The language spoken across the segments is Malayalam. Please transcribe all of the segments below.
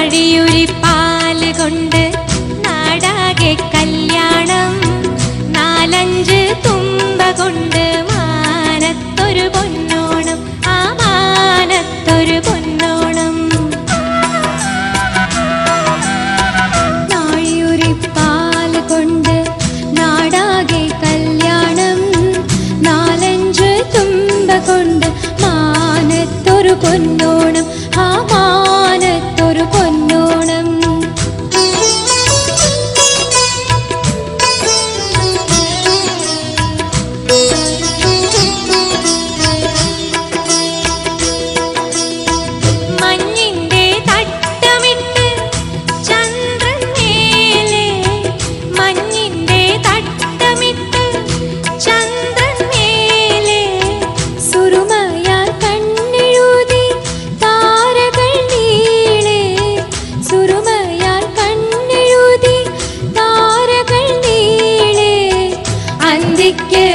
നാഴിയൊരു പാൽ കൊണ്ട് നാടാകെ കല്യാണം. നാലഞ്ച് തുമ്പ കൊണ്ട് മാനത്തൊരു പൊന്നോണം. ആ മാനത്തൊരു പൊന്നോണം. നാഴിയൊരു പാൽ കൊണ്ട് നാടാകെ കല്യാണം. നാലഞ്ച് തുമ്പ കൊണ്ട് മാനത്തൊരു പൊന്നോണം. ആ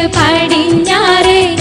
പടിഞ്ഞാറേ.